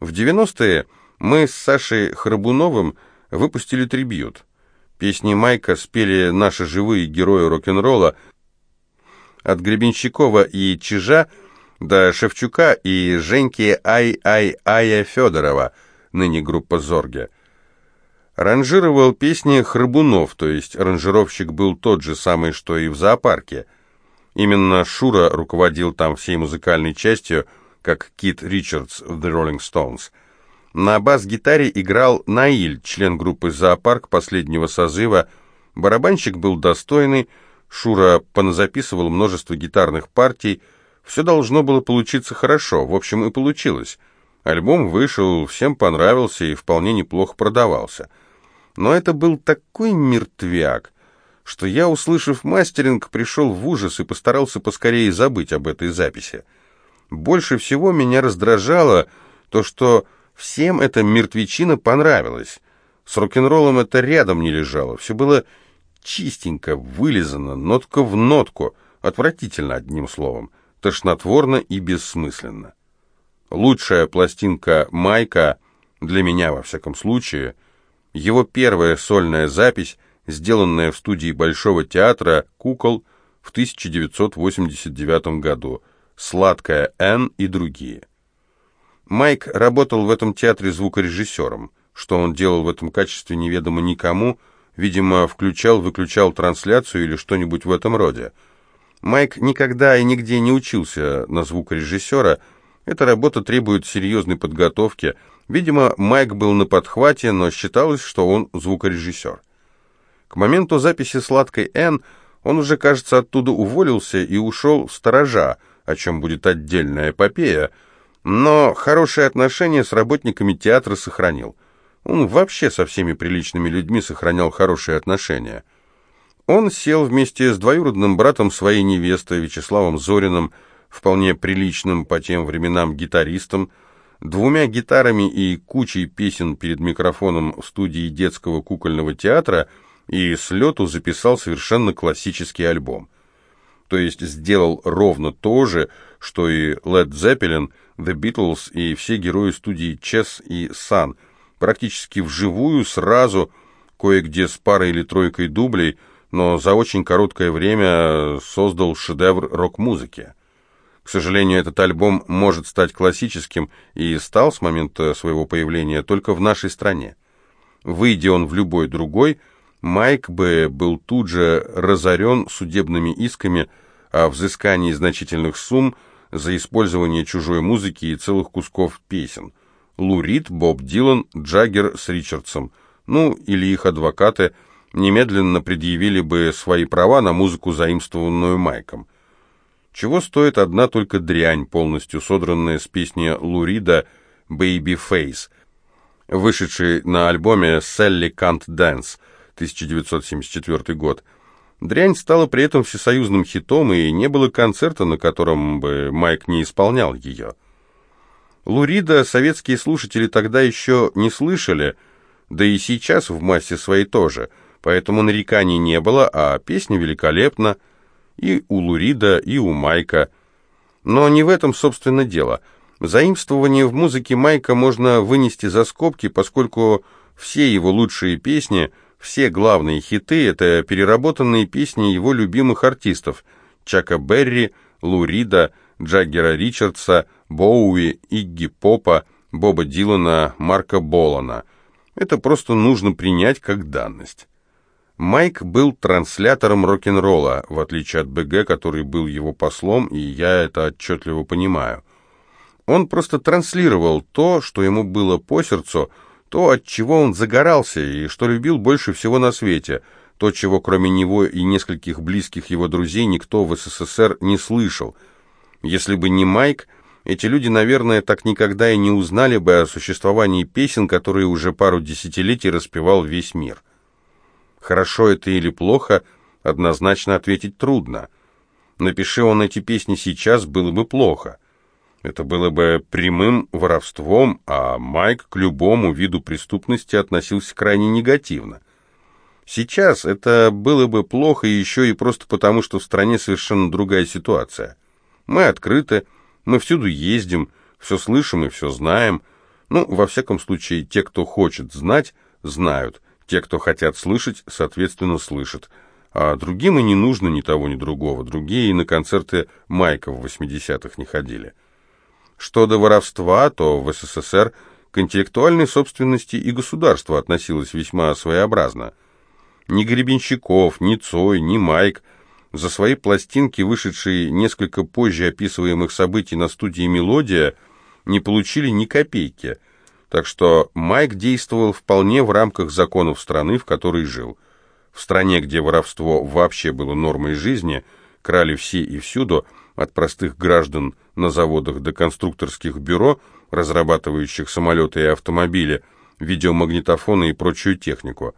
В 90-е мы с Сашей Храбуновым выпустили трибьют. Песни Майка спели наши живые герои рок-н-ролла, от Гребенщикова и Чижа до Шевчука и Женьки Ай-Ай-Ая Федорова, ныне группа «Зорге». Ранжировал песни Храбунов, то есть аранжировщик был тот же самый, что и в зоопарке. Именно Шура руководил там всей музыкальной частью, как Кит Ричардс в The Rolling Stones. На бас-гитаре играл Наиль, член группы «Зоопарк» последнего созыва. Барабанщик был достойный, Шура поназаписывал множество гитарных партий. Все должно было получиться хорошо, в общем и получилось. Альбом вышел, всем понравился и вполне неплохо продавался. Но это был такой мертвяк, что я, услышав мастеринг, пришел в ужас и постарался поскорее забыть об этой записи. Больше всего меня раздражало то, что всем эта мертвечина понравилась. С рок-н-роллом это рядом не лежало, все было чистенько, вылизано, нотка в нотку, отвратительно одним словом, тошнотворно и бессмысленно. Лучшая пластинка Майка, для меня во всяком случае, его первая сольная запись, сделанная в студии Большого театра «Кукол» в 1989 году, «Сладкая Н» и другие. Майк работал в этом театре звукорежиссером. Что он делал в этом качестве неведомо никому, видимо, включал-выключал трансляцию или что-нибудь в этом роде. Майк никогда и нигде не учился на звукорежиссера, эта работа требует серьезной подготовки. Видимо, Майк был на подхвате, но считалось, что он звукорежиссер. К моменту записи «Сладкой Н» он уже, кажется, оттуда уволился и ушел в сторожа, о чем будет отдельная эпопея, но хорошие отношения с работниками театра сохранил. Он вообще со всеми приличными людьми сохранял хорошие отношения. Он сел вместе с двоюродным братом своей невесты Вячеславом Зориным, вполне приличным по тем временам гитаристом, двумя гитарами и кучей песен перед микрофоном в студии детского кукольного театра и с лету записал совершенно классический альбом. То есть сделал ровно то же, что и Led Zeppelin, The Beatles и все герои студии Chess и Sun, практически вживую, сразу, кое-где с парой или тройкой дублей, но за очень короткое время создал шедевр рок-музыки. К сожалению, этот альбом может стать классическим и стал с момента своего появления только в нашей стране. Выйдя он в любой другой, Майк бы был тут же разорен судебными исками о взыскании значительных сумм за использование чужой музыки и целых кусков песен. Лу Рид, Боб Дилан, Джаггер с Ричардсом, ну или их адвокаты, немедленно предъявили бы свои права на музыку, заимствованную Майком. Чего стоит одна только дрянь, полностью содранная с песни Лурида «Baby Face», вышедшей на альбоме «Sally Can't Dance» 1974 год. Дрянь стала при этом всесоюзным хитом, и не было концерта, на котором бы Майк не исполнял ее. Лурида советские слушатели тогда еще не слышали, да и сейчас в массе своей тоже, поэтому нареканий не было, а песня великолепна – и у Лурида, и у Майка. Но не в этом, собственно, дело. Заимствование в музыке Майка можно вынести за скобки, поскольку все его лучшие песни, все главные хиты — это переработанные песни его любимых артистов Чака Берри, Лурида, Джаггера Ричардса, Боуи, Игги Попа, Боба Дилана, Марка Болана. Это просто нужно принять как данность. Майк был транслятором рок-н-ролла, в отличие от БГ, который был его послом, и я это отчетливо понимаю. Он просто транслировал то, что ему было по сердцу, то, от чего он загорался и что любил больше всего на свете, то, чего кроме него и нескольких близких его друзей никто в СССР не слышал. Если бы не Майк, эти люди, наверное, так никогда и не узнали бы о существовании песен, которые уже пару десятилетий распевал весь мир. Хорошо это или плохо, однозначно ответить трудно. Напиши он эти песни сейчас, было бы плохо. Это было бы прямым воровством, а Майк к любому виду преступности относился крайне негативно. Сейчас это было бы плохо еще и просто потому, что в стране совершенно другая ситуация. Мы открыты, мы всюду ездим, все слышим и все знаем. Ну, во всяком случае, те, кто хочет знать, знают. Те, кто хотят слышать, соответственно, слышат. А другим и не нужно ни того, ни другого. Другие на концерты Майка в 80-х не ходили. Что до воровства, то в СССР к интеллектуальной собственности и государству относилось весьма своеобразно. Ни Гребенщиков, ни Цой, ни Майк за свои пластинки, вышедшие несколько позже описываемых событий на студии «Мелодия», не получили ни копейки, так что Майк действовал вполне в рамках законов страны, в которой жил. В стране, где воровство вообще было нормой жизни, крали все и всюду, от простых граждан на заводах до конструкторских бюро, разрабатывающих самолеты и автомобили, видеомагнитофоны и прочую технику.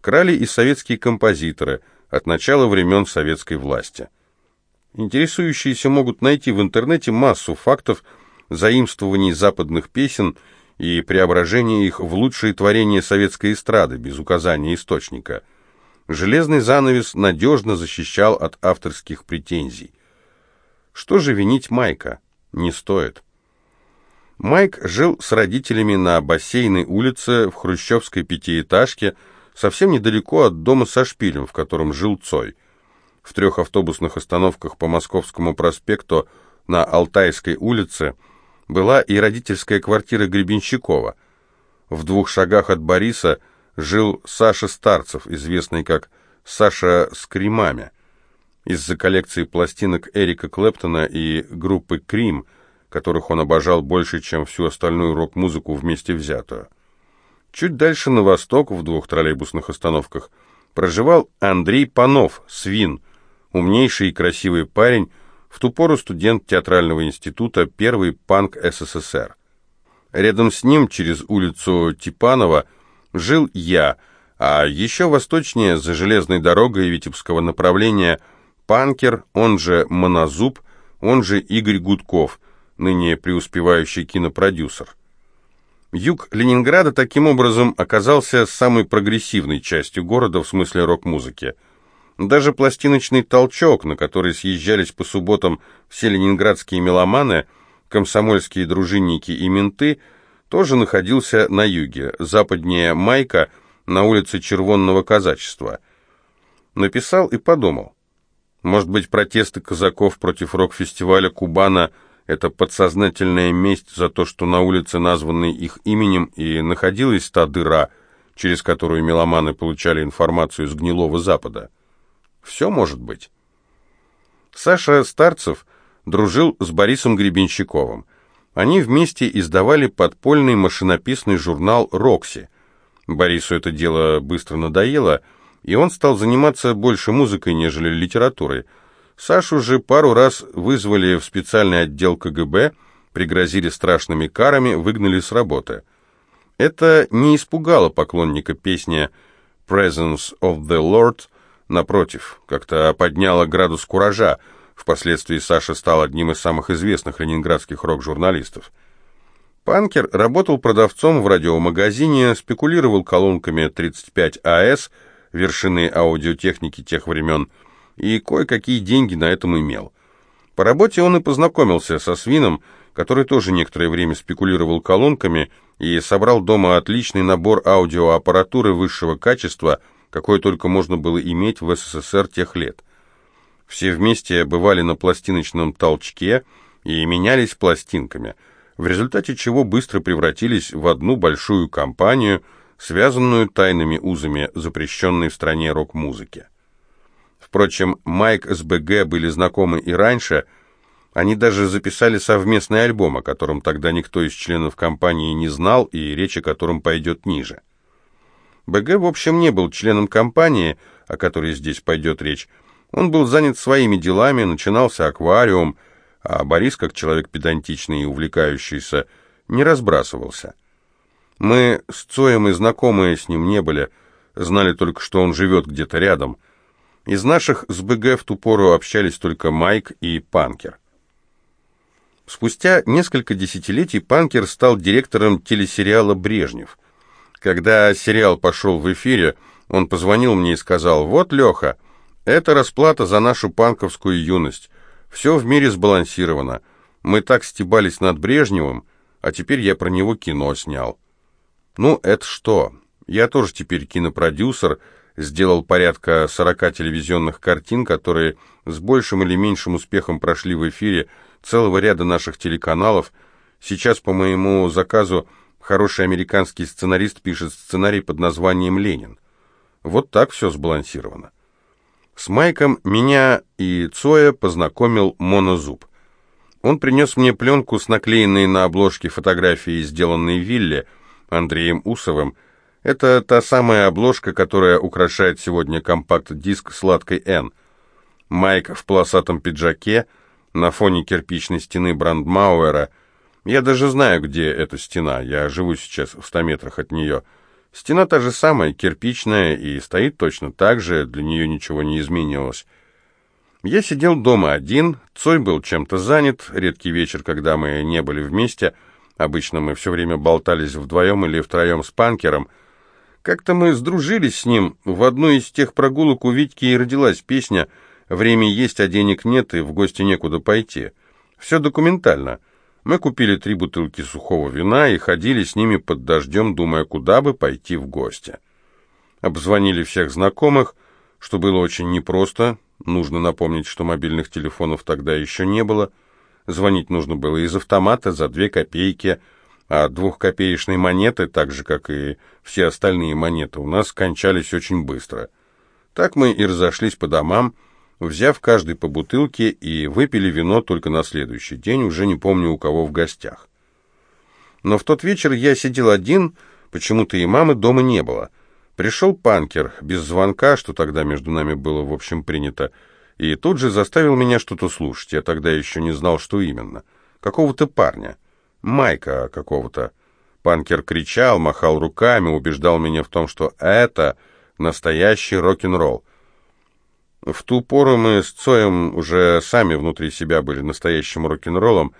Крали и советские композиторы от начала времен советской власти. Интересующиеся могут найти в интернете массу фактов заимствований западных песен и преображения их в лучшие творения советской эстрады без указания источника. Железный занавес надежно защищал от авторских претензий. Что же винить Майка? Не стоит. Майк жил с родителями на бассейной улице в хрущевской пятиэтажке, совсем недалеко от дома со шпилем, в котором жил Цой. В трех автобусных остановках по Московскому проспекту на Алтайской улице была и родительская квартира Гребенщикова. В двух шагах от Бориса жил Саша Старцев, известный как Саша с кремами, из-за коллекции пластинок Эрика Клэптона и группы «Крим», которых он обожал больше, чем всю остальную рок-музыку вместе взятую. Чуть дальше на восток, в двух троллейбусных остановках, проживал Андрей Панов, свин, умнейший и красивый парень, в ту пору студент театрального института, первый панк СССР. Рядом с ним, через улицу Типанова, жил я, а еще восточнее, за железной дорогой Витебского направления, панкер, он же Монозуб, он же Игорь Гудков – ныне преуспевающий кинопродюсер. Юг Ленинграда таким образом оказался самой прогрессивной частью города в смысле рок-музыки. Даже пластиночный толчок, на который съезжались по субботам все ленинградские меломаны, комсомольские дружинники и менты, тоже находился на юге, западнее Майка, на улице Червонного казачества. Написал и подумал. Может быть, протесты казаков против рок-фестиваля «Кубана» Это подсознательная месть за то, что на улице, названной их именем, и находилась та дыра, через которую меломаны получали информацию с гнилого Запада. Все может быть. Саша Старцев дружил с Борисом Гребенщиковым. Они вместе издавали подпольный машинописный журнал «Рокси». Борису это дело быстро надоело, и он стал заниматься больше музыкой, нежели литературой – Сашу же пару раз вызвали в специальный отдел КГБ, пригрозили страшными карами, выгнали с работы. Это не испугало поклонника песни «Presence of the Lord», напротив, как-то подняло градус куража, впоследствии Саша стал одним из самых известных ленинградских рок-журналистов. Панкер работал продавцом в радиомагазине, спекулировал колонками 35 АС, вершины аудиотехники тех времен, и кое-какие деньги на этом имел. По работе он и познакомился со свином, который тоже некоторое время спекулировал колонками и собрал дома отличный набор аудиоаппаратуры высшего качества, какое только можно было иметь в СССР тех лет. Все вместе бывали на пластиночном толчке и менялись пластинками, в результате чего быстро превратились в одну большую компанию, связанную тайными узами запрещенной в стране рок-музыки. Впрочем, Майк с БГ были знакомы и раньше. Они даже записали совместный альбом, о котором тогда никто из членов компании не знал и речь о котором пойдет ниже. БГ, в общем, не был членом компании, о которой здесь пойдет речь. Он был занят своими делами, начинался аквариум, а Борис, как человек педантичный и увлекающийся, не разбрасывался. Мы с Цоем и знакомые с ним не были, знали только, что он живет где-то рядом – из наших с БГ в ту пору общались только Майк и Панкер. Спустя несколько десятилетий Панкер стал директором телесериала «Брежнев». Когда сериал пошел в эфире, он позвонил мне и сказал, «Вот, Леха, это расплата за нашу панковскую юность. Все в мире сбалансировано. Мы так стебались над Брежневым. а теперь я про него кино снял. Ну, это что? Я тоже теперь кинопродюсер, сделал порядка 40 телевизионных картин, которые с большим или меньшим успехом прошли в эфире целого ряда наших телеканалов. Сейчас по моему заказу хороший американский сценарист пишет сценарий под названием «Ленин». Вот так все сбалансировано. С Майком меня и Цоя познакомил Монозуб. Он принес мне пленку с наклеенной на обложке фотографией, сделанной Вилле, Андреем Усовым. Это та самая обложка, которая украшает сегодня компакт-диск «Сладкой Н». Майк в полосатом пиджаке, на фоне кирпичной стены Брандмауэра. Я даже знаю, где эта стена, я живу сейчас в ста метрах от нее. Стена та же самая, кирпичная, и стоит точно так же, для нее ничего не изменилось. Я сидел дома один, Цой был чем-то занят, редкий вечер, когда мы не были вместе, обычно мы все время болтались вдвоем или втроем с панкером. Как-то мы сдружились с ним, в одну из тех прогулок у Витьки и родилась песня «Время есть, а денег нет, и в гости некуда пойти». Все документально. Мы купили три бутылки сухого вина и ходили с ними под дождем, думая, куда бы пойти в гости. Обзвонили всех знакомых, что было очень непросто, Нужно напомнить, что мобильных телефонов тогда еще не было. Звонить нужно было из автомата за две копейки, а двухкопеечные монеты, так же, как и все остальные монеты, у нас кончались очень быстро. Так мы и разошлись по домам, взяв каждый по бутылке и выпили вино только на следующий день, уже не помню у кого в гостях. Но в тот вечер я сидел один, почему-то и мамы дома не было. Пришел панкер, без звонка, что тогда между нами было, в общем, принято, и тут же заставил меня что-то слушать. Я тогда еще не знал, что именно. Какого-то парня. Майка какого-то. Панкер кричал, махал руками, убеждал меня в том, что это настоящий рок-н-ролл. В ту пору мы с Цоем уже сами внутри себя были настоящим рок-н-роллом,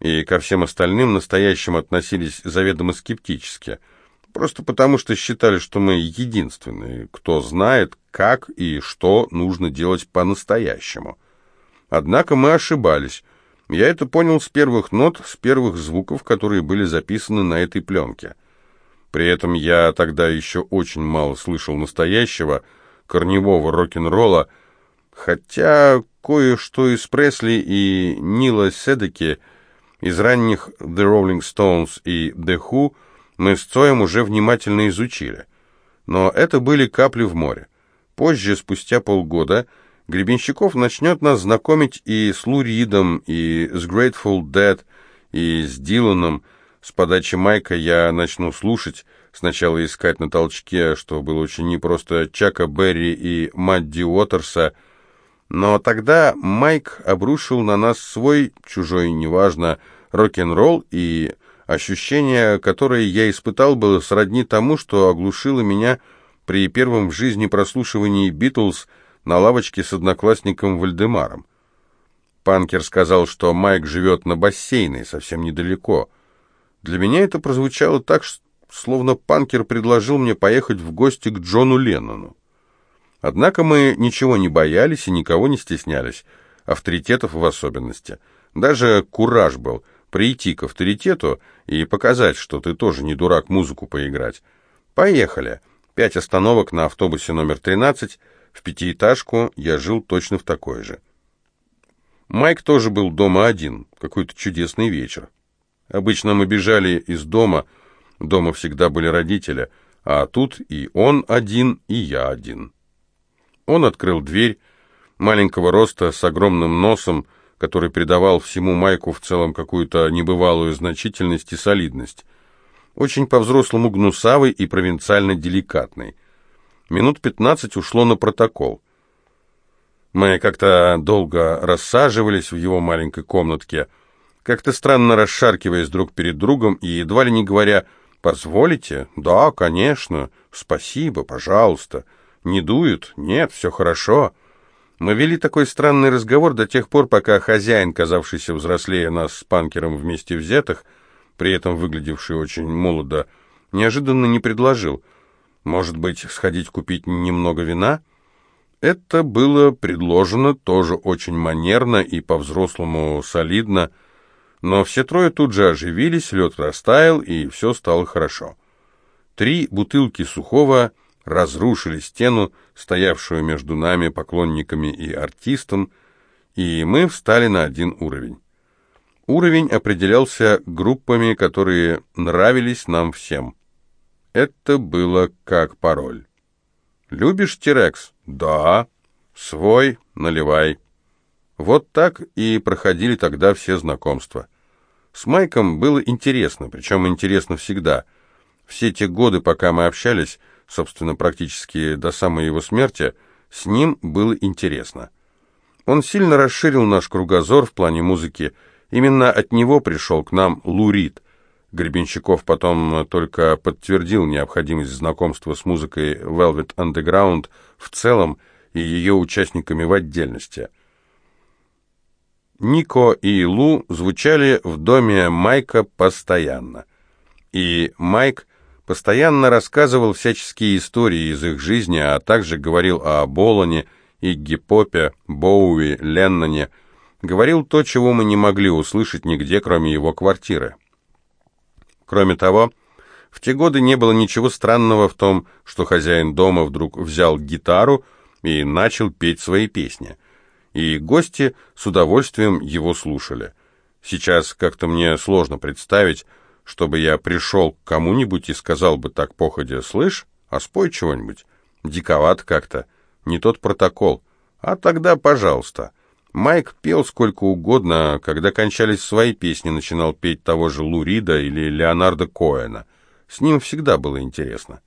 и ко всем остальным настоящим относились заведомо скептически – Просто потому, что считали, что мы единственные, кто знает, как и что нужно делать по-настоящему. Однако мы ошибались. Я это понял с первых нот, с первых звуков, которые были записаны на этой пленке. При этом я тогда еще очень мало слышал настоящего, корневого рок-н-ролла, хотя кое-что из Пресли и Нила Седеки, из ранних The Rolling Stones и The Who – мы с Цоем уже внимательно изучили. Но это были капли в море. Позже, спустя полгода, Гребенщиков начнет нас знакомить и с Лу Ридом, и с Grateful Dead, и с Диланом. С подачи Майка я начну слушать, сначала искать на толчке, что было очень непросто, Чака Берри и Мадди Уотерса, но тогда Майк обрушил на нас свой, чужой, неважно, рок-н-ролл и Ощущение, которое я испытал, было сродни тому, что оглушило меня при первом в жизни прослушивании «Битлз» на лавочке с одноклассником Вальдемаром. Панкер сказал, что Майк живет на бассейне, совсем недалеко. Для меня это прозвучало так, словно Панкер предложил мне поехать в гости к Джону Леннону. Однако мы ничего не боялись и никого не стеснялись, авторитетов в особенности. Даже кураж был — прийти к авторитету и показать, что ты тоже не дурак музыку поиграть. Поехали. Пять остановок на автобусе номер 13. В пятиэтажку я жил точно в такой же. Майк тоже был дома один. Какой-то чудесный вечер. Обычно мы бежали из дома. Дома всегда были родители. А тут и он один, и я один. Он открыл дверь, маленького роста, с огромным носом, который придавал всему Майку в целом какую-то небывалую значительность и солидность. Очень по-взрослому гнусавый и провинциально деликатный. Минут пятнадцать ушло на протокол. Мы как-то долго рассаживались в его маленькой комнатке, как-то странно расшаркиваясь друг перед другом и едва ли не говоря «Позволите?» «Да, конечно. Спасибо, пожалуйста». «Не дует?» «Нет, все хорошо». Мы вели такой странный разговор до тех пор, пока хозяин, казавшийся взрослее нас с панкером вместе взятых, при этом выглядевший очень молодо, неожиданно не предложил. Может быть, сходить купить немного вина? Это было предложено тоже очень манерно и по-взрослому солидно. Но все трое тут же оживились, лед растаял, и все стало хорошо. Три бутылки сухого разрушили стену, стоявшую между нами, поклонниками и артистом, и мы встали на один уровень. Уровень определялся группами, которые нравились нам всем. Это было как пароль. «Любишь Тирекс?» «Да». «Свой? Наливай». Вот так и проходили тогда все знакомства. С Майком было интересно, причем интересно всегда. Все те годы, пока мы общались, собственно, практически до самой его смерти, с ним было интересно. Он сильно расширил наш кругозор в плане музыки. Именно от него пришел к нам Лурид. Гребенщиков потом только подтвердил необходимость знакомства с музыкой Velvet Underground в целом и ее участниками в отдельности. Нико и Лу звучали в доме Майка постоянно. И Майк постоянно рассказывал всяческие истории из их жизни, а также говорил о Болоне, Игги Попе, Боуи, Ленноне. Говорил то, чего мы не могли услышать нигде, кроме его квартиры. Кроме того, в те годы не было ничего странного в том, что хозяин дома вдруг взял гитару и начал петь свои песни. И гости с удовольствием его слушали. Сейчас как-то мне сложно представить, чтобы я пришел к кому-нибудь и сказал бы так походя, «Слышь, а спой чего-нибудь». Диковат как-то, не тот протокол. А тогда, пожалуйста. Майк пел сколько угодно, а когда кончались свои песни, начинал петь того же Лурида или Леонарда Коэна. С ним всегда было интересно.